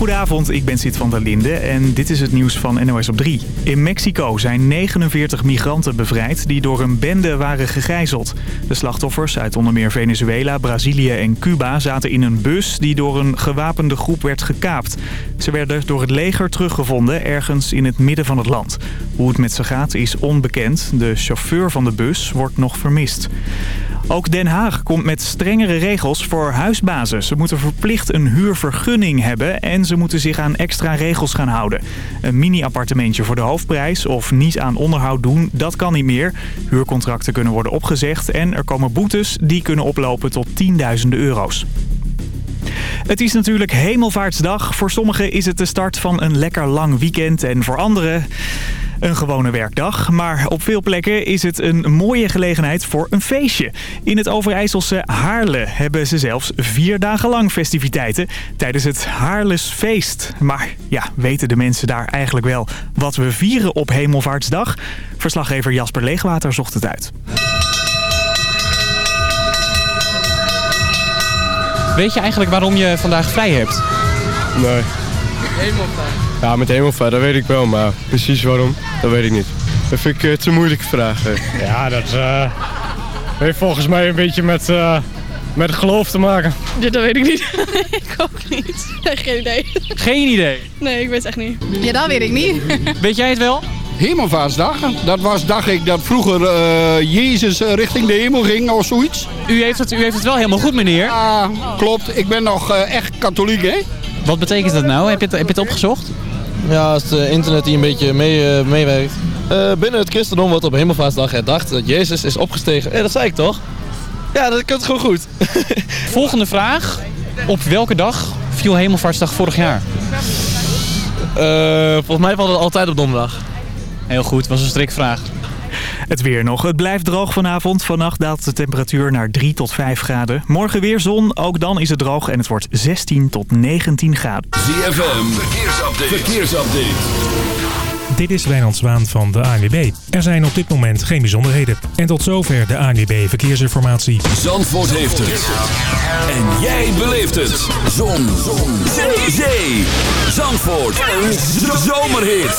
Goedenavond, ik ben Sid van der Linde en dit is het nieuws van NOS op 3. In Mexico zijn 49 migranten bevrijd die door een bende waren gegijzeld. De slachtoffers uit onder meer Venezuela, Brazilië en Cuba zaten in een bus die door een gewapende groep werd gekaapt. Ze werden door het leger teruggevonden ergens in het midden van het land. Hoe het met ze gaat is onbekend. De chauffeur van de bus wordt nog vermist. Ook Den Haag komt met strengere regels voor huisbazen. Ze moeten verplicht een huurvergunning hebben en ze moeten zich aan extra regels gaan houden. Een mini-appartementje voor de hoofdprijs of niet aan onderhoud doen, dat kan niet meer. Huurcontracten kunnen worden opgezegd en er komen boetes die kunnen oplopen tot tienduizenden euro's. Het is natuurlijk hemelvaartsdag. Voor sommigen is het de start van een lekker lang weekend en voor anderen een gewone werkdag. Maar op veel plekken is het een mooie gelegenheid voor een feestje. In het Overijsselse Haarle hebben ze zelfs vier dagen lang festiviteiten tijdens het Haarlesfeest. Maar ja, weten de mensen daar eigenlijk wel wat we vieren op Hemelvaartsdag? Verslaggever Jasper Leegwater zocht het uit. Weet je eigenlijk waarom je vandaag vrij hebt? Nee. Hemelvaart. Ja, met hemelvaart, dat weet ik wel, maar precies waarom, dat weet ik niet. Dat vind ik uh, te moeilijke vragen. Ja, dat uh, heeft volgens mij een beetje met, uh, met geloof te maken. Ja, dat weet ik niet. ik ook niet. Nee, geen idee. Geen idee? Nee, ik weet het echt niet. Ja, dat weet ik niet. weet jij het wel? Hemelvaartsdag. Dat was, dacht ik, dat vroeger uh, Jezus richting de hemel ging of zoiets. U heeft het, u heeft het wel helemaal goed, meneer. Ja, klopt. Ik ben nog uh, echt katholiek, hè? Wat betekent dat nou? Heb je het, heb je het opgezocht? Ja, als het internet die een beetje mee, uh, meewerkt. binnen het christendom wordt op Hemelvaartsdag herdacht dat Jezus is opgestegen. Eh, dat zei ik toch? Ja, dat komt gewoon goed. Volgende vraag. Op welke dag viel Hemelvaartsdag vorig jaar? volgens mij valt het altijd op donderdag. Heel goed, was een strikvraag. Het weer nog. Het blijft droog vanavond. Vannacht daalt de temperatuur naar 3 tot 5 graden. Morgen weer zon. Ook dan is het droog en het wordt 16 tot 19 graden. ZFM, verkeersupdate. verkeersupdate. Dit is Wijnand Zwaan van de ANWB. Er zijn op dit moment geen bijzonderheden. En tot zover de ANWB Verkeersinformatie. Zandvoort heeft het. En jij beleeft het. Zon. Zon. Zee. Zee. Zandvoort. Een zomerhit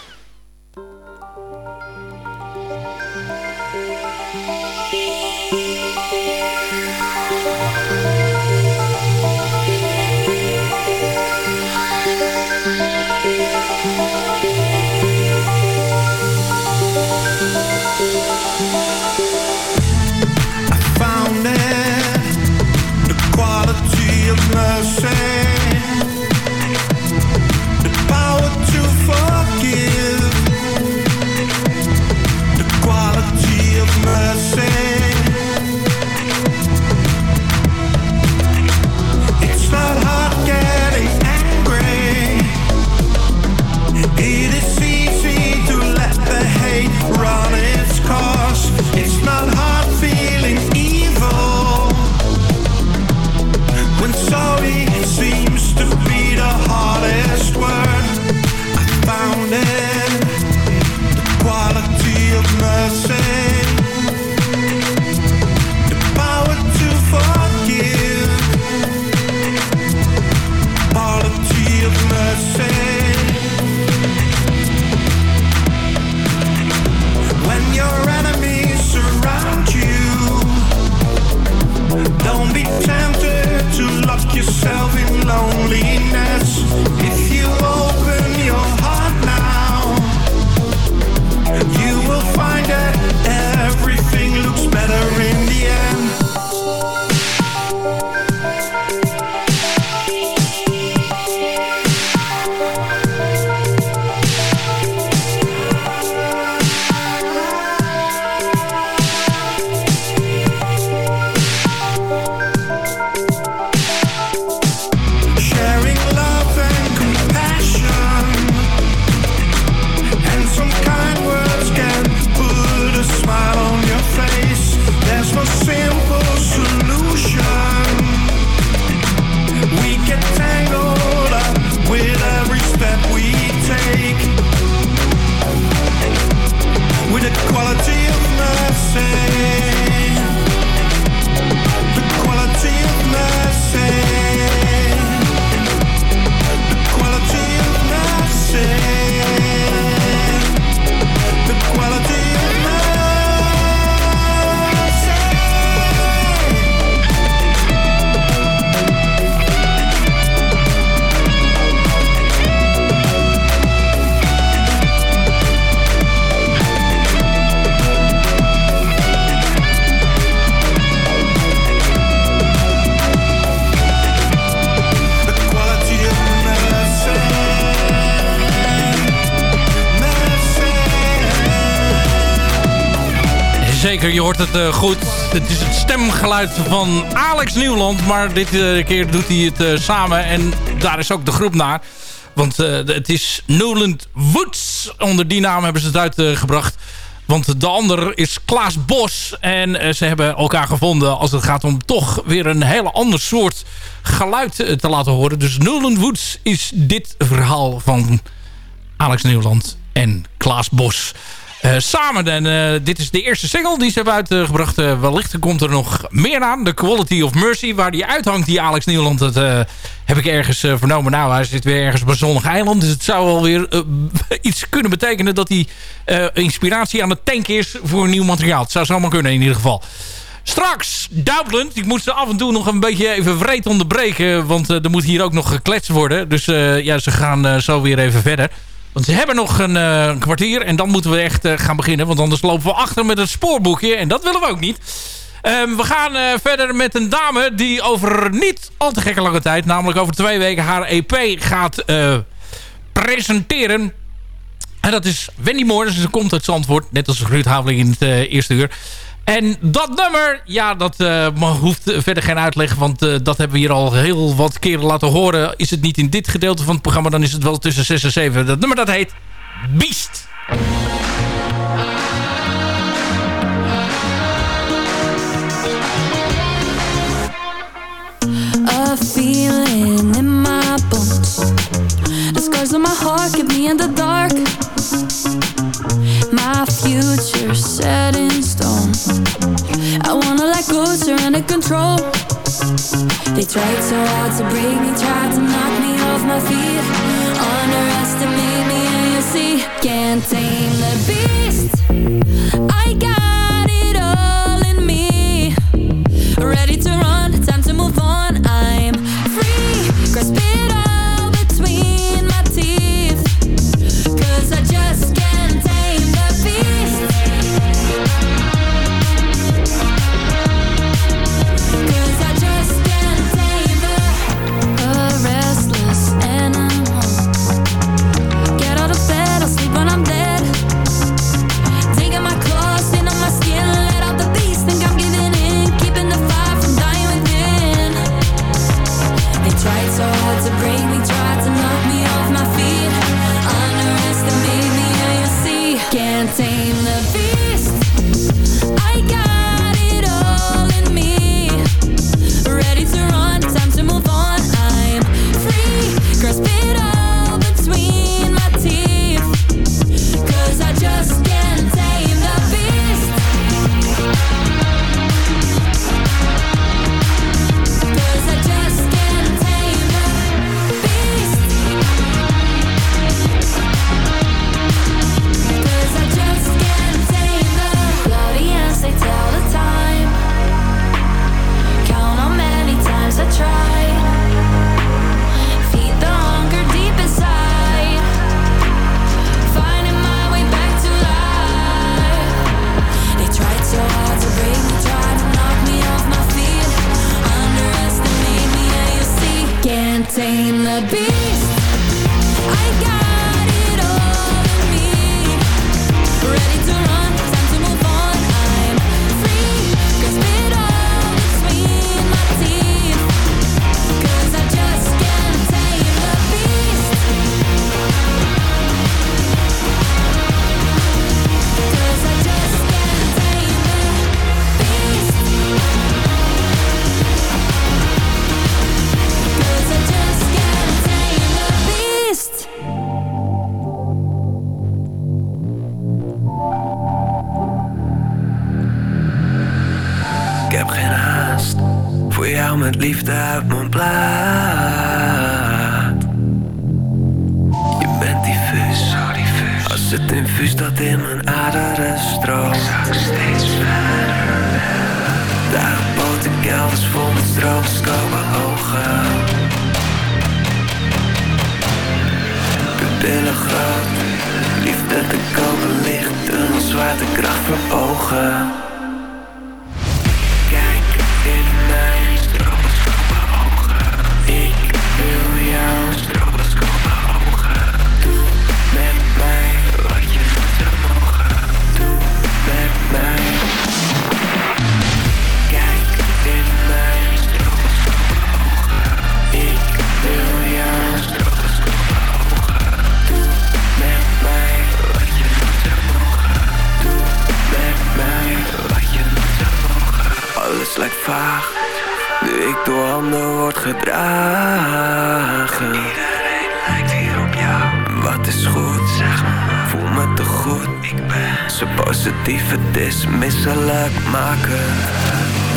Zeker. Je hoort het uh, goed. Het is het stemgeluid van Alex Nieuwland. Maar dit uh, keer doet hij het uh, samen. En daar is ook de groep naar. Want het is Newland Woods. Onder die naam hebben ze het uitgebracht. Want de ander is Klaas Bos. En ze hebben elkaar gevonden als het gaat om toch weer een hele ander soort geluid te laten horen. Dus Newland Woods is dit verhaal van Alex Nieuwland en Klaas Bos. Uh, samen. En uh, dit is de eerste single die ze hebben uitgebracht. Uh, wellicht komt er nog meer aan. The Quality of Mercy. Waar die uithangt, die Alex Nieuwland. Dat heb ik ergens vernomen. Nou, hij zit weer ergens op een zonnig eiland. Dus het zou alweer iets kunnen betekenen... dat hij inspiratie aan het tanken is voor nieuw materiaal. Het zou zomaar kunnen in ieder geval. Straks, Duitsland. Ik moet ze af en toe nog een beetje even vreed onderbreken. Want er moet hier ook nog gekletst worden. Dus ja, ze gaan zo weer even verder. Want ze hebben nog een uh, kwartier en dan moeten we echt uh, gaan beginnen. Want anders lopen we achter met het spoorboekje. En dat willen we ook niet. Um, we gaan uh, verder met een dame die over niet al te gekke lange tijd... namelijk over twee weken haar EP gaat presenteren. En dat is Wendy Moore. Ze komt uit Zandvoort. Net als Ruud Haveling in het eerste uur. En dat nummer, ja, dat uh, hoeft verder geen uitleg. Want uh, dat hebben we hier al heel wat keren laten horen. Is het niet in dit gedeelte van het programma, dan is het wel tussen 6 en 7. Dat nummer dat heet Beast. A feeling in my bones The scars on my heart keep me in the dark. My future set in stone. I wanna let go, surrender control. They tried so hard to break me Tried to knock me off my feet. Underestimate me and you see Can't tame the beast. I got it all in me. Ready to run, time to move on. I'm free, grasp it all tame the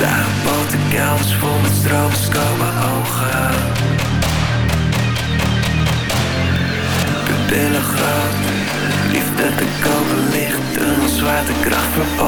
Daar boten kelders vol met stroboscopen ogen. Pupillen groot, liefde te kopen ligt, een zwaartekracht voor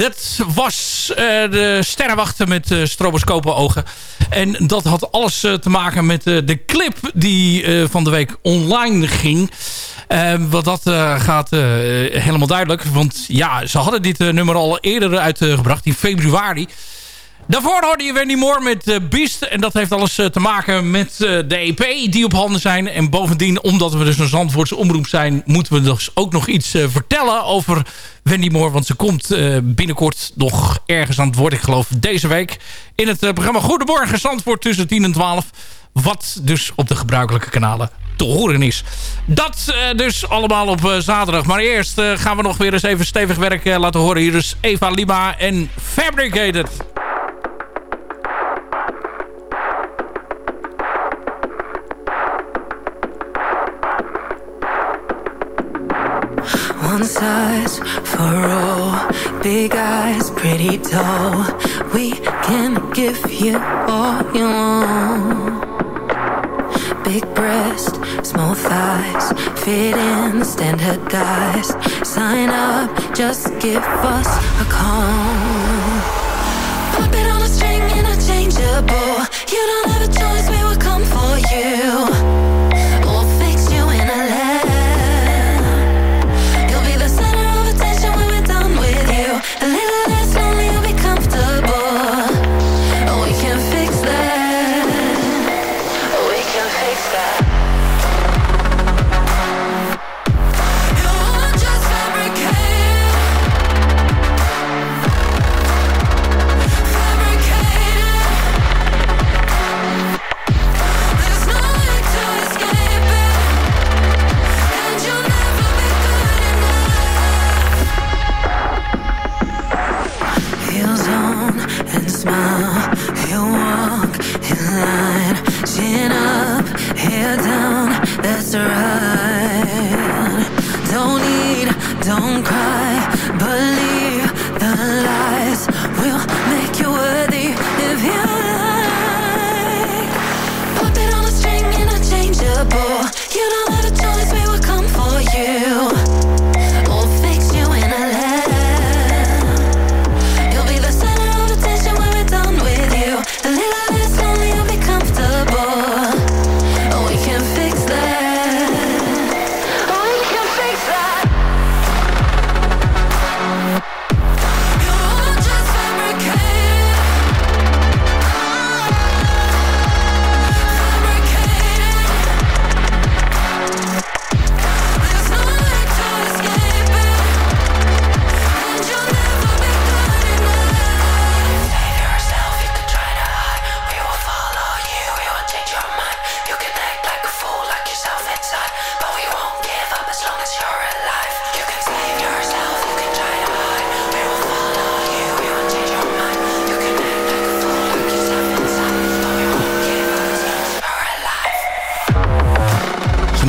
Dat was eh, de sterrenwachten met eh stroboscopen ogen. En dat had alles eh, te maken met de clip die van de week online ging. Eh, wat dat gaat helemaal duidelijk. Want ja, ze hadden dit nummer al eerder uitgebracht in februari. Daarvoor hoorde je Wendy Moore met eh, Beast. En dat heeft alles eh, te maken met eh, de EP die op handen zijn. En bovendien, omdat we dus een Zandvoortse omroep zijn... moeten we dus ook nog iets vertellen over Wendy Moore. Want ze komt binnenkort nog ergens aan het woord. Ik geloof deze week in het programma Goedemorgen Zandvoort tussen 10 en 12. Wat dus op de gebruikelijke kanalen te horen is. Dat dus allemaal op zaterdag. Maar eerst gaan we nog weer eens even stevig werk laten horen. Hier is Eva Lima en Fabricated. Size for all, big eyes, pretty tall. We can give you all you want. Big breast, small thighs, fit in standardized. Sign up, just give us a call. Pop it on a string interchangeable. You don't have a choice, we will come for you.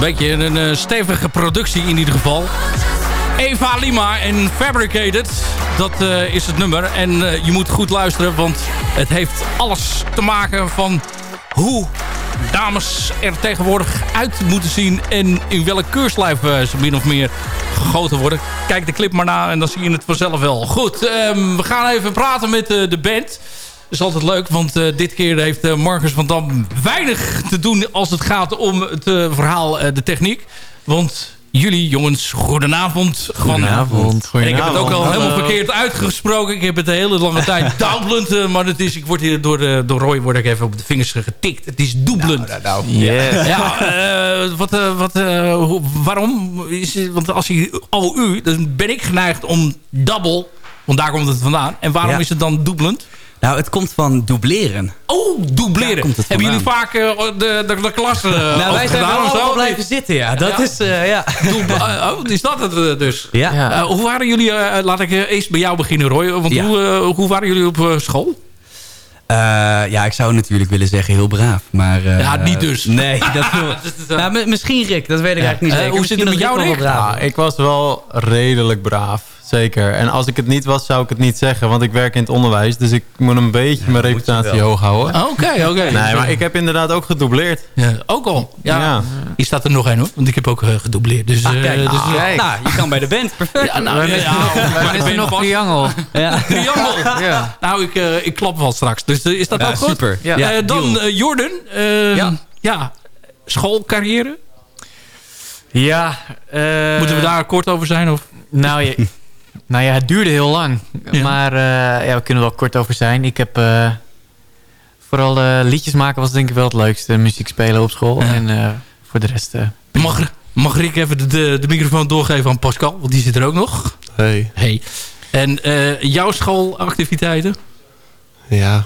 Beetje een eh, stevige productie in ieder geval. Eva Lima en Fabricated. Dat eh, is het nummer. En eh, je moet goed luisteren, want het heeft alles te maken van hoe dames er tegenwoordig uit moeten zien. En in welk keurslijf ze min of meer gegoten worden. Kijk de clip maar na en dan zie je het vanzelf wel. Goed, ehm, we gaan even praten met de band. Is altijd leuk, want eh, dit keer heeft eh, Marcus van Dam weinig te doen... als het gaat om het eh, verhaal, eh, de techniek. Want jullie jongens, goedenavond. Goedenavond. En ik heb het ook al Hallo. helemaal verkeerd uitgesproken. Ik heb het de hele lange tijd Dublend, eh, maar het is, ik word hier door, door Roy word ik even op de vingers getikt. Het is Dublend. nou. Yes. Ja, eh, wat, wat, eh, waarom? Is, het- want als je OU, dan ben ik geneigd om double, want daar komt het vandaan. En waarom Ja. is het dan dubbelend? Nou, het komt van dubleren. Oh, dubleren. komt het Hebben jullie vaak eh, de, de, de klas eh, nou, wij zijn wel zo? allemaal blijven zitten, ja. Dat Ja? is, eh, ja. Eh, oh, is dat het dus? Ja. Eh, hoe waren jullie, eh, laat ik eerst bij jou beginnen Roy. Want Ja. hoe, hoe waren jullie op eh, school? Eh, ja, ik zou natuurlijk willen zeggen heel braaf, maar... eh, Ja, niet dus. Nee, dat... nou, mi- misschien Rick, dat weet ik eigenlijk niet zeker. hoe zit het met jou, Rick? braaf Ja, ik was wel redelijk braaf. Zeker. En als ik het niet was, zou ik het niet zeggen. Want ik werk in het onderwijs. Dus ik moet een beetje mijn reputatie hoog houden. Ah, Oké, oké. Nee, maar ik heb inderdaad ook gedoubleerd. Ja, ook al. Ja. Ja. Hier staat er nog één hoor. Want ik heb ook eh, gedoubleerd. Dus, Ah, eh, kijk. dus, Ah, Nou, je kan bij de band. Perfect. Ja, nou, ja, ja, Dan maar is er nog triangel. Ja. Triangel. Ja. Nou, ik, eh, ik klap wel straks. Dus is dat Ja, ook goed? super. Ja. Dan Jordan. Eh, Ja. ja. Schoolcarrière. Ja. eh, Moeten we daar kort over zijn? Of? Nou, je, nou ja, het duurde heel lang. Ja. Maar eh, ja, we kunnen er wel kort over zijn. Ik heb eh, vooral eh, liedjes maken was denk ik wel het leukste. Muziek spelen op school. Ja. En eh, voor de rest... eh, Mag, mag Rick even de, de, de microfoon doorgeven aan Pascal? Want die zit er ook nog. Hey. Hey. En eh, jouw schoolactiviteiten? Ja.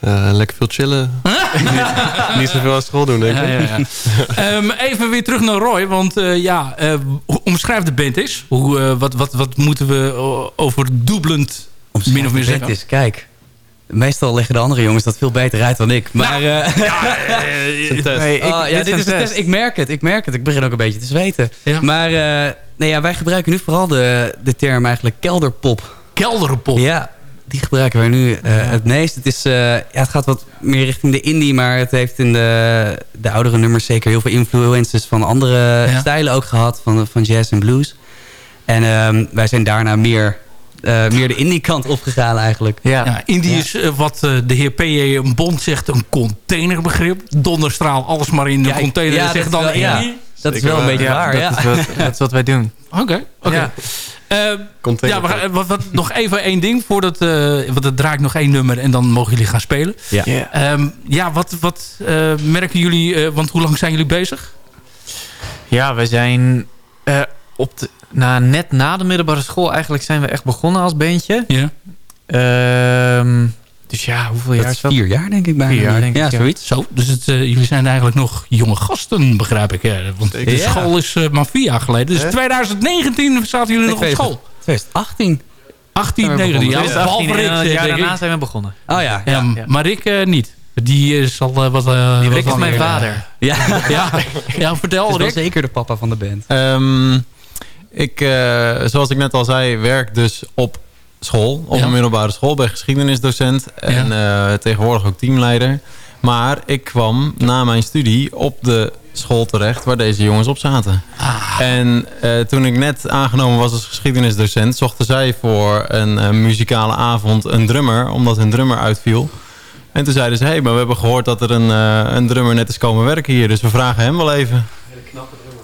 Eh, lekker veel chillen. niet, niet zoveel aan school doen, denk ik. Ja, ja, ja. Ehm, even weer terug naar Roy. Want eh, ja, eh, hoe- omschrijf de band eens. Hoe, eh, wat, wat, wat moeten we o- over dubbelend min of meer zeggen? is, kijk. Meestal leggen de andere jongens dat veel beter uit dan ik. Maar, Nou, Nee, ik- ja, dit is is een test. Ik merk het, ik merk het. Ik begin ook een beetje te zweten. Ja. Maar eh, nee, ja, wij gebruiken nu vooral de, de term eigenlijk kelderpop. Kelderpop. Ja, die gebruiken wij nu eh, het meest. Het, is, eh, ja, het gaat wat meer richting de indie, maar het heeft in de, de oudere nummers zeker heel veel influences van andere Ja. stijlen ook gehad. Van, van jazz en blues. En ehm, wij zijn daarna meer, eh, meer de indie kant opgegaan eigenlijk. ja. Ja, Indie is wat de heer P.J. Bond zegt een containerbegrip. Donderstraal, alles maar in de Ja, container. ja, zegt dan wel- ja. Indie. Dat is wel een waar. beetje Ja, waar, dat, ja. is wat, dat is wat wij doen. Oké, oké. Ja. Eh, Container. ja, we gaan, wat, wat, nog even één ding. Voordat, eh want er draait nog één nummer en dan mogen jullie gaan spelen. Ja. Ja. Ehm, ja, wat, wat eh, merken jullie... eh, want hoe lang zijn jullie bezig? Ja, we zijn eh, op de, na, net na de middelbare school eigenlijk zijn we echt begonnen als bandje. Ja. Ehm, dus ja, hoeveel Dat jaar is dat? vier jaar denk ik bijna. Vier jaar, denk ja, ik, ja. zoiets. Zo, dus het, eh, jullie zijn eigenlijk nog jonge gasten, begrijp ik. eh, want de Ja. school is eh, maar vier jaar geleden. Dus Hè? 2019 zaten jullie nog op school. 2018. 18, Zijn we 19. Ja, begonnen. behalve 2018 Rick, en het eh, daarna ik. zijn we begonnen. Oh ja. Ja, ja. Maar Rick eh, niet. Die is al wat... eh, Die wat Rick is mijn vader. Ja, Ja, ja vertel is wel Rick. zeker de papa van de band. Ehm, ik, eh, zoals ik net al zei, werk dus op school. Op Ja. een middelbare school. Ben geschiedenisdocent. En eh, tegenwoordig ook teamleider. Maar ik kwam na mijn studie op de school terecht waar deze jongens op zaten. Ah. En eh, toen ik net aangenomen was als geschiedenisdocent... zochten zij voor een eh, muzikale avond een drummer... omdat hun drummer uitviel. En toen zeiden ze... hé, hey, maar we hebben gehoord dat er een, eh, een drummer net is komen werken hier... dus we vragen hem wel even.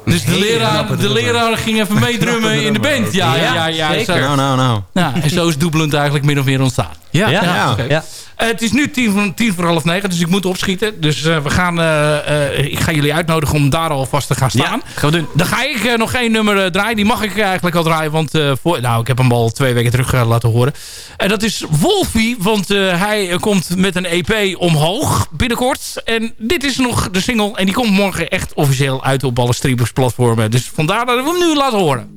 Dus de leraar, de leraar ging even meedrummen in de band. Ja, ja, ja. ja, zeker. Zo, Nou, nou, nou. ja, en zo is Doebelend eigenlijk min of meer ontstaan. Ja, Ja, Ja. Eh, het is nu tien, voor- tien voor half negen, dus ik moet opschieten. Dus eh, we gaan, eh, eh, ik ga jullie uitnodigen om daar alvast te gaan staan. gaan we doen. Dan ga ik nog één nummer draaien. Die mag ik eigenlijk al draaien, want eh, voor, nou, ik heb hem al twee weken terug laten horen. En dat is Wolfie, want eh, hij komt met een EP omhoog binnenkort. En dit is nog de single en die komt morgen echt officieel uit op alle streamingsplatformen. Dus vandaar dat we hem nu laten horen.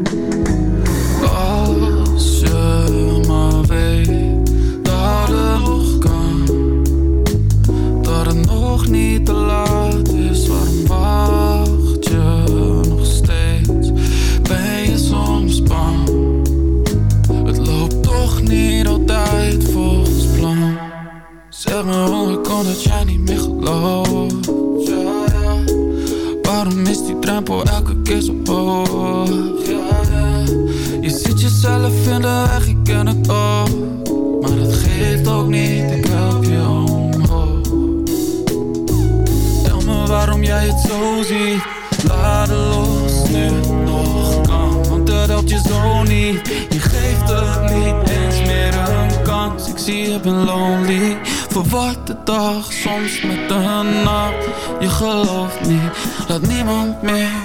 met de. Je gelooft niet, laat niemand meer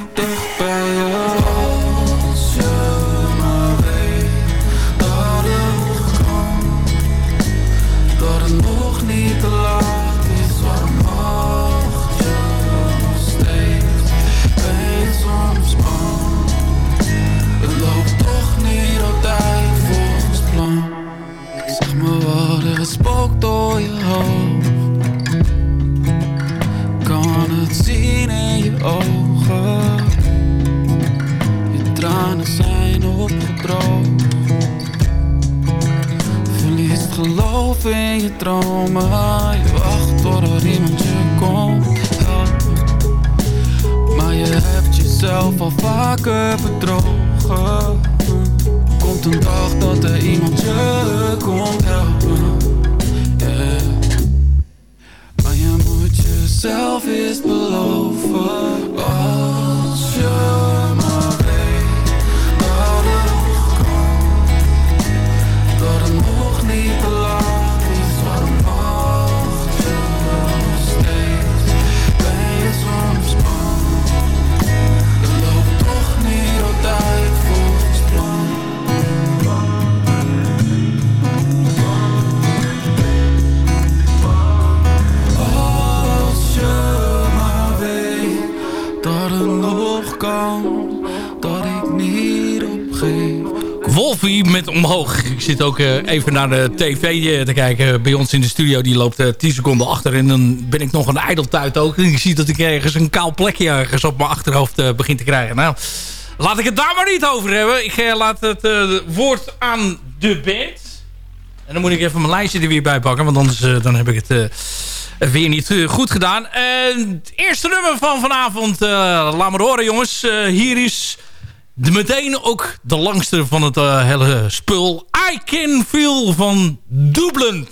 for met omhoog. Ik zit ook eh, even naar de tv eh, te kijken bij ons in de studio. Die loopt eh, 10 seconden achter. En dan ben ik nog een ijdeltuit ook. En ik zie dat ik ergens een kaal plekje ergens op mijn achterhoofd eh, begin te krijgen. Nou, laat ik het daar maar niet over hebben. Ik eh, laat het eh, woord aan de band. En dan moet ik even mijn lijstje er weer bij pakken. Want anders eh, dan heb ik het eh, weer niet eh, goed gedaan. Het eerste nummer van vanavond. eh, laat maar horen jongens. Eh, hier is de, meteen ook de langste van het eh, hele spul. I Can Feel van Dublin.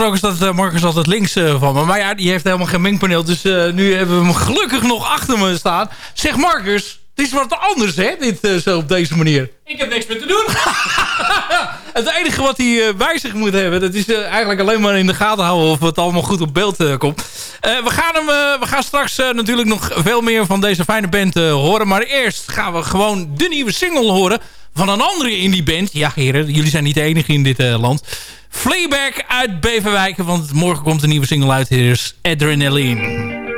Gesproken staat uh, Marcus altijd links eh, van me. Maar ja, die heeft helemaal geen mengpaneel. Dus eh, nu hebben we hem gelukkig nog achter me staan. Zeg Marcus, het is wat anders hè, dit eh, zo op deze manier. Ik heb niks meer te doen. Het enige wat hij eh, bij zich moet hebben, dat is eh, eigenlijk alleen maar in de gaten houden of het allemaal goed op beeld eh, komt. We, gaan hem, we gaan straks natuurlijk nog veel meer van deze fijne band horen. Maar eerst gaan we gewoon de nieuwe single horen van een andere indie band. Ja heren, jullie zijn niet de enige in dit land. Flayback uit Beverwijk, want morgen komt een nieuwe single uit. Hier Adrenaline.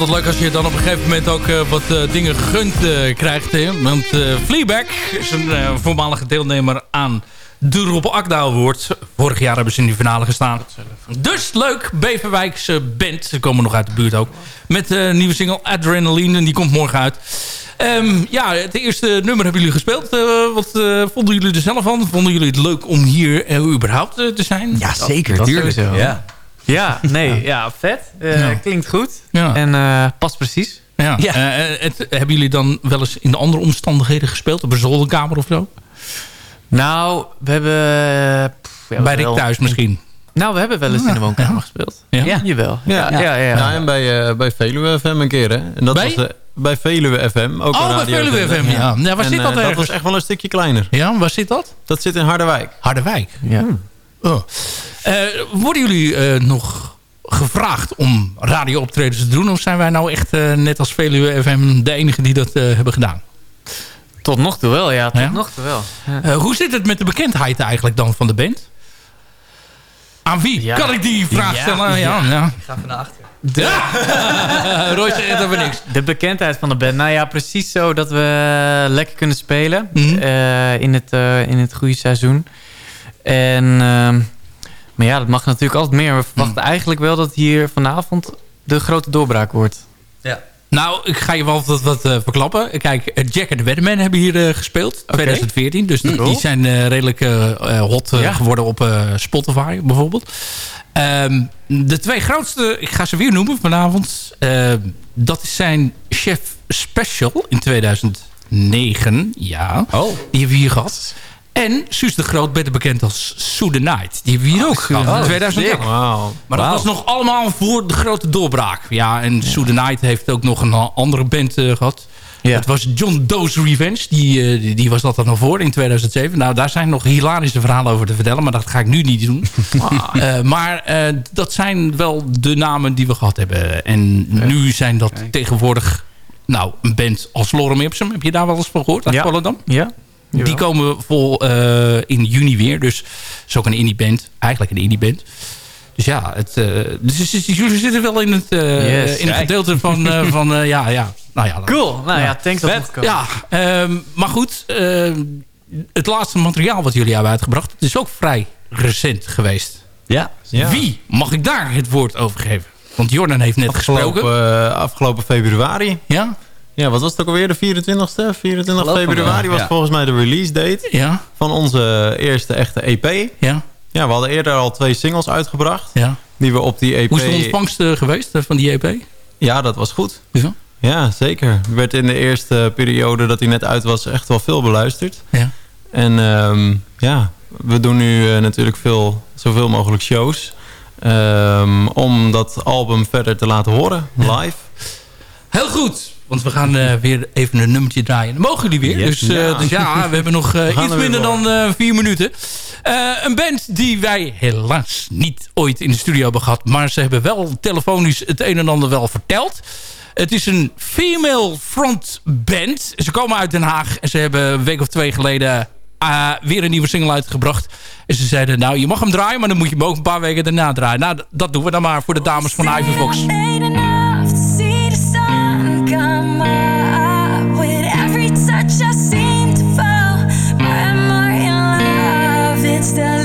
Altijd leuk als je dan op een gegeven moment ook eh, wat eh, dingen gegund eh, krijgt. Hè? Want Fleabag is een voormalige deelnemer aan de Rob Akda Award. Vorig jaar hebben ze in die finale gestaan. Dus leuk, Beverwijkse band. Ze komen nog uit de buurt ook. Met de nieuwe single Adrenaline. En die komt morgen uit. Ehm, ja, het eerste nummer hebben jullie gespeeld. Wat vonden jullie er zelf van? Vonden jullie het leuk om hier überhaupt te zijn? Ja, zeker, tuurlijk. Ja. Ja, nee, ja, vet. Eh, Ja. Klinkt goed. Ja. En eh, past precies. Ja. Ja. Eh, het, hebben jullie dan wel eens in de andere omstandigheden gespeeld? Op een zolderkamer of zo? Nou, we hebben... pff, ja, Bij wel- Rick thuis misschien? Nou, we hebben wel eens in de woonkamer gespeeld. Ja? Jawel. Ja, ja, ja. ja. en bij, eh, bij Veluwe FM een keer, hè? En dat Bij? was, bij Veluwe FM, ook Oh, bij Veluwe zender. FM, ja. Ja, waar En, zit dat eh, Dat was echt wel een stukje kleiner. Ja, waar zit dat? Dat zit in Harderwijk. Harderwijk. Ja. Oh. Eh, worden jullie eh, nog gevraagd om radiooptredens te doen? Of zijn wij nou echt eh, net als Veluwe FM de enige die dat eh, hebben gedaan? Tot nog toe wel, ja. Tot Ja? nog toe wel. Ja. Eh, hoe zit het met de bekendheid eigenlijk dan van de band? Aan wie Ja. kan ik die vraag Ja. stellen? Ja, Ja. ja. Ik ga even naar achter. Ja. Roy zegt over niks. De bekendheid van de band. Nou ja, precies zo dat we lekker kunnen spelen. Mhm. eh, in, het, eh, in het goede seizoen. En, ehm, maar ja, dat mag natuurlijk altijd meer. We verwachten Mhm. eigenlijk wel dat hier vanavond de grote doorbraak wordt. Ja. Nou, ik ga je wel wat, wat eh, verklappen. Kijk, eh, Jack en de Weatherman hebben hier eh, gespeeld. 2014. Dus die, Cool. die zijn eh, redelijk hot Ja. geworden op eh, Spotify bijvoorbeeld. Ehm, de twee grootste, ik ga ze weer noemen vanavond. Eh, dat zijn Chef Special in 2009. Ja, Oh. die hebben we hier gehad. En Suus de Groot, beter bekend als Sue the Night. Die hebben we hier ook gehad in 2011. Wauw. Maar dat was nog allemaal voor de grote doorbraak. Ja, en Sue the Night heeft ook nog een andere band eh, gehad. Ja. Het was John Doe's Revenge. Die, eh, die, die was dat dan nog voor in 2007. Nou, daar zijn nog hilarische verhalen over te vertellen. Maar dat ga ik nu niet doen. Eh, maar dat zijn wel de namen die we gehad hebben. En nu zijn dat tegenwoordig... Nou, een band als Lorem Ipsum. Heb je daar wel eens van gehoord? Uit Ja. Volendam? Ja? Die komen vol eh, in juni weer. Dus het is ook een indie band. Eigenlijk een indie band. Dus ja, het, eh, dus, dus- dus jullie zitten wel in het, eh, Yes. in het gedeelte van, eh, van eh, ja, ja. Nou ja, Cool. Nou ja, thanks dat het ja, ehm, maar goed. ehm, het laatste materiaal wat jullie hebben uitgebracht... het is ook vrij recent geweest. Ja. Ja. Wie mag ik daar het woord over geven? Want Jordan heeft net gesproken. Afgelopen, eh, afgelopen februari. Ja? Ja, wat was het ook alweer? De 24ste? 24 Geloof me februari was ja. volgens mij de release date Ja. van onze eerste echte EP. Ja. Ja, we hadden eerder al twee singles uitgebracht. Ja. Die we op die EP... Hoe is de ontvangst geweest eh, van die EP? Ja, dat was goed. Ja? Ja, zeker. Werd in de eerste periode dat hij net uit was echt wel veel beluisterd. Ja. En ehm, ja, we doen nu eh, natuurlijk veel, zoveel mogelijk shows. ehm, om dat album verder te laten horen, live. Heel goed. Want we gaan eh, weer even een nummertje draaien. Mogen jullie weer. Yes. Dus, eh, Ja. dus ja, we hebben nog eh, We iets er minder dan eh, vier minuten. Eh, een band die wij helaas niet ooit in de studio hebben gehad. Maar ze hebben wel telefonisch het een en ander wel verteld. Het is een female front band. Ze komen uit Den Haag. En ze hebben een week of twee geleden eh, weer een nieuwe single uitgebracht. En ze zeiden, nou je mag hem draaien. Maar dan moet je hem ook een paar weken daarna draaien. Nou, dat doen we dan maar voor de dames van Ivy Fox. still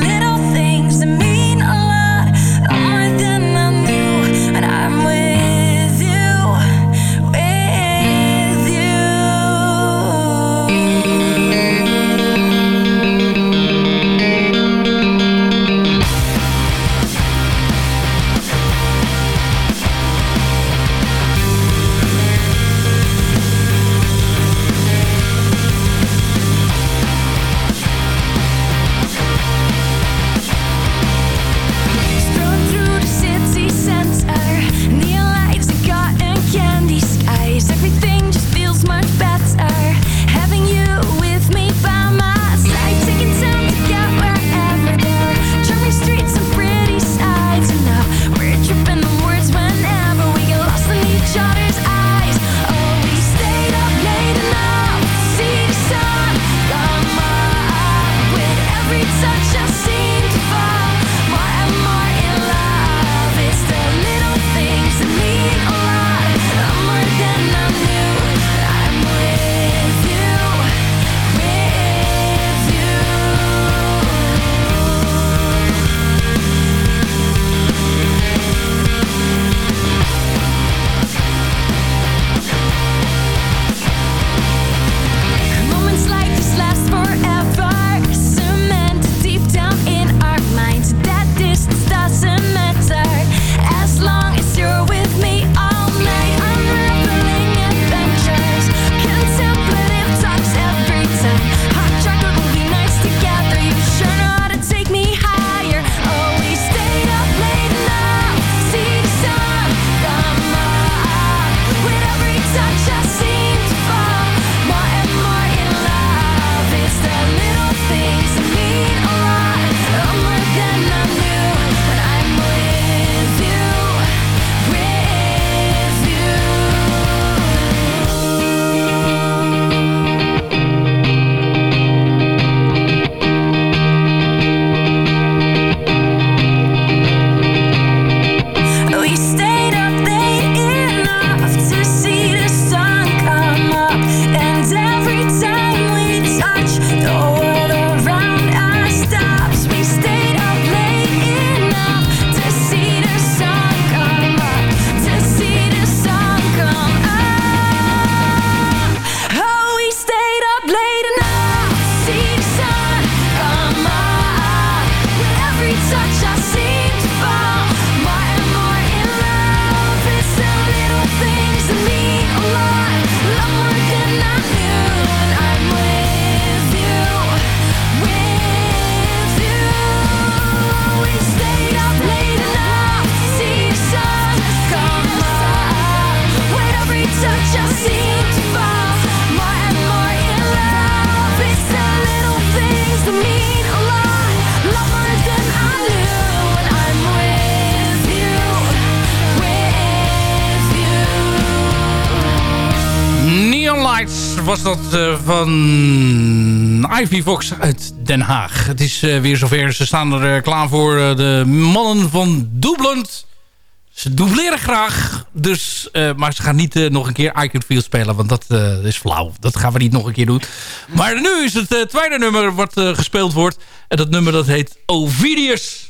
van Ivy Fox uit Den Haag. Het is eh, weer zover. Ze staan er eh, klaar voor eh, de mannen van Dublend. Ze doubleren graag. Dus, maar ze gaan niet nog een keer I Can spelen. Want dat is flauw. Dat gaan we niet nog een keer doen. Maar nu is het tweede nummer wat gespeeld wordt. En dat nummer dat heet Ovidius.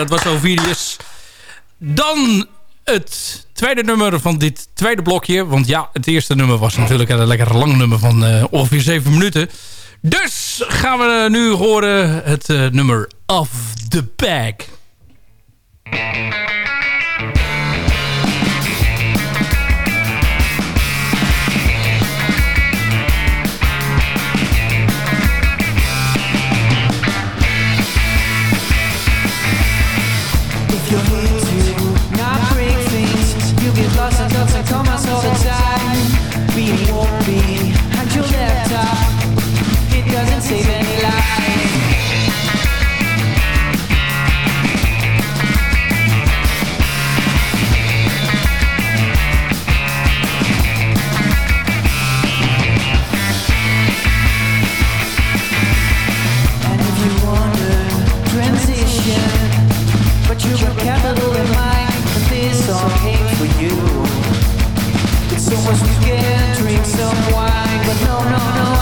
dat was Ovidius. Dan het tweede nummer van dit tweede blokje. Want ja, het eerste nummer was natuurlijk een lekker lang nummer van eh, ongeveer 7 minuten. Dus gaan we nu horen het eh, nummer Of The Bag. was scared, drink some wine, but no, no, no.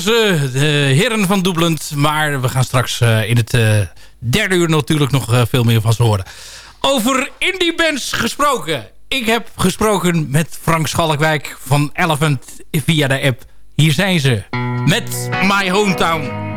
Ze. De heren van Dublend. Maar we gaan straks eh, in het eh, derde uur natuurlijk nog eh, veel meer van ze horen. Over indie bands gesproken. Ik heb gesproken met Frank Schalkwijk van Elephant via de app. Hier zijn ze. Met My Hometown.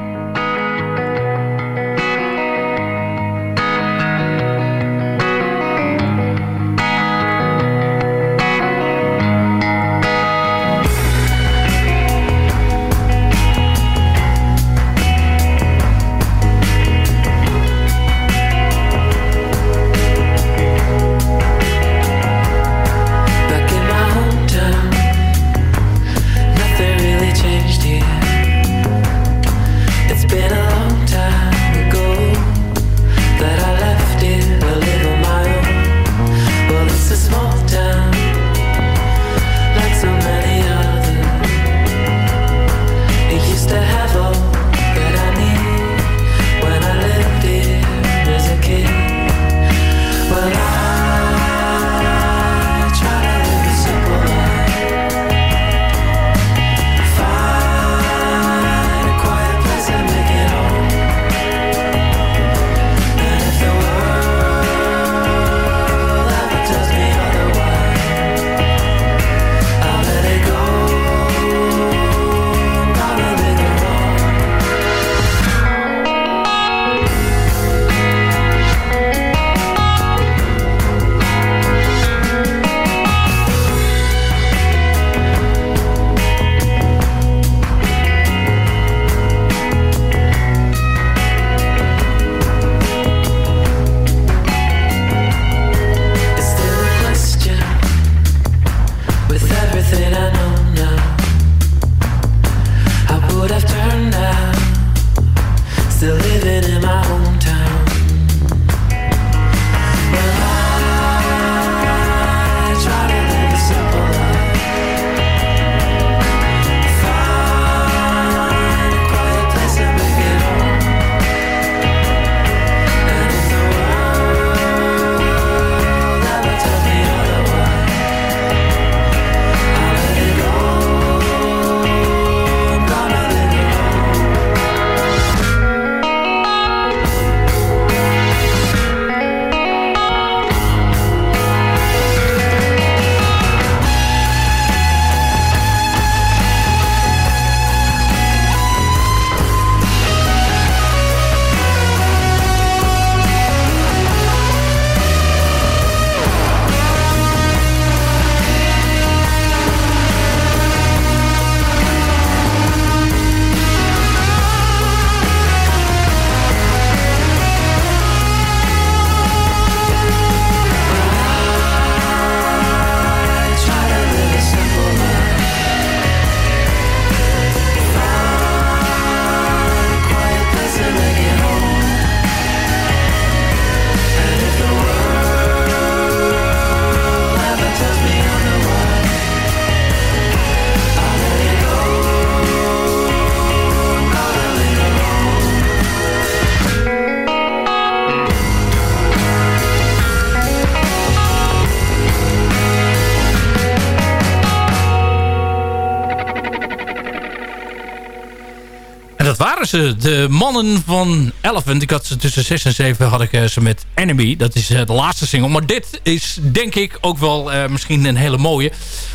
De mannen van Elephant. Ik had ze tussen 6 en 7 had ik eh, ze met Enemy. Dat is eh, de laatste single. Maar dit is denk ik ook wel eh, misschien een hele mooie.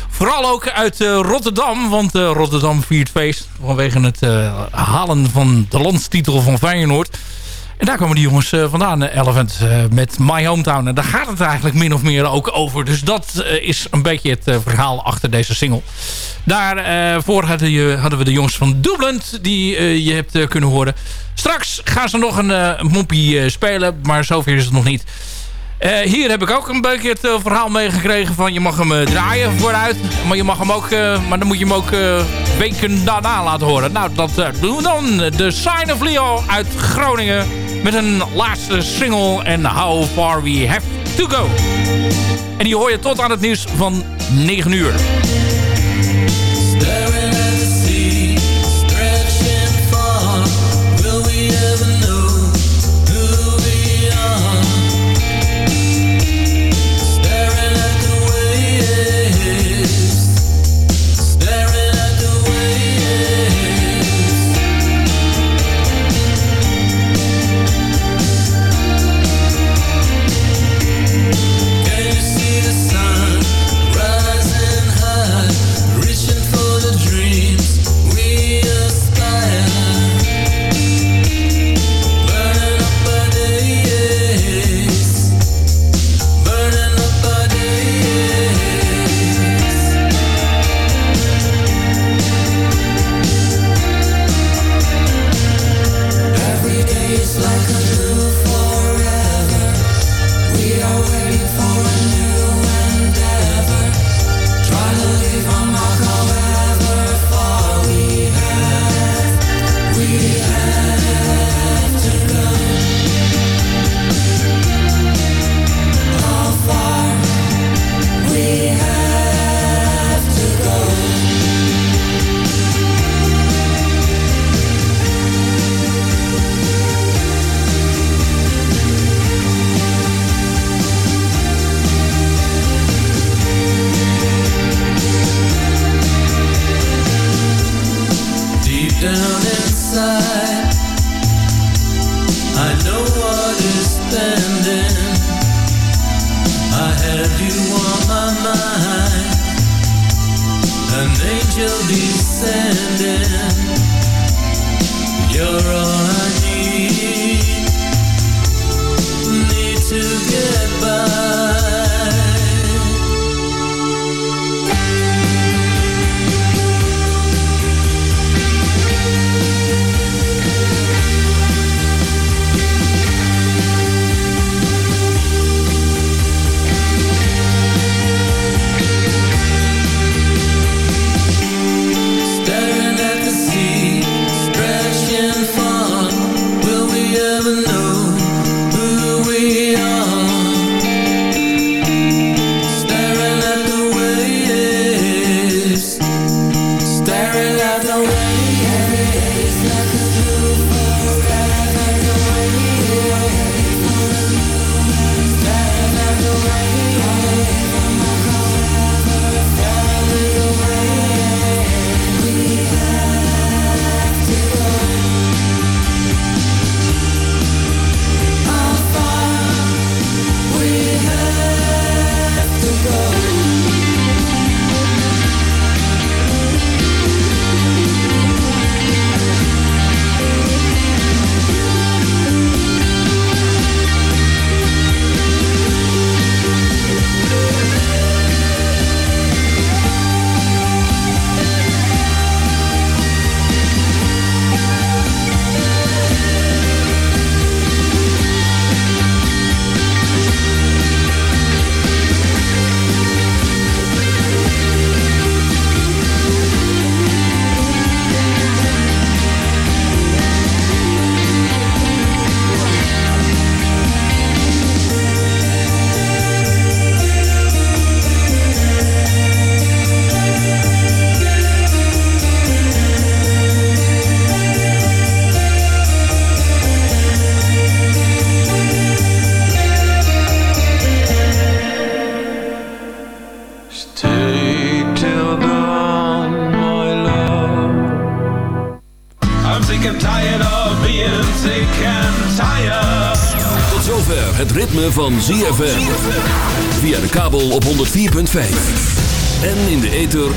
Vooral ook uit Rotterdam. Want eh, Rotterdam viert feest. Vanwege het halen van de landstitel van Feyenoord. En daar komen die jongens eh, vandaan, eh, Elephant, eh, met My Hometown. En daar gaat het eigenlijk min of meer ook over. Dus dat is een beetje het verhaal achter deze single. Daarvoor hadden, we de jongens van Dublin, die je hebt kunnen horen. Straks gaan ze nog een moppie spelen, maar zover is het nog niet. Eh, hier heb ik ook een beetje het eh, verhaal meegekregen van je mag hem eh, draaien vooruit. Maar, je mag hem ook, maar dan moet je hem ook weken daarna laten horen. Nou, dat doen we dan. De Sign of Leo uit Groningen met een laatste single en How Far We Have To Go. En die hoor je tot aan het nieuws van 9 uur.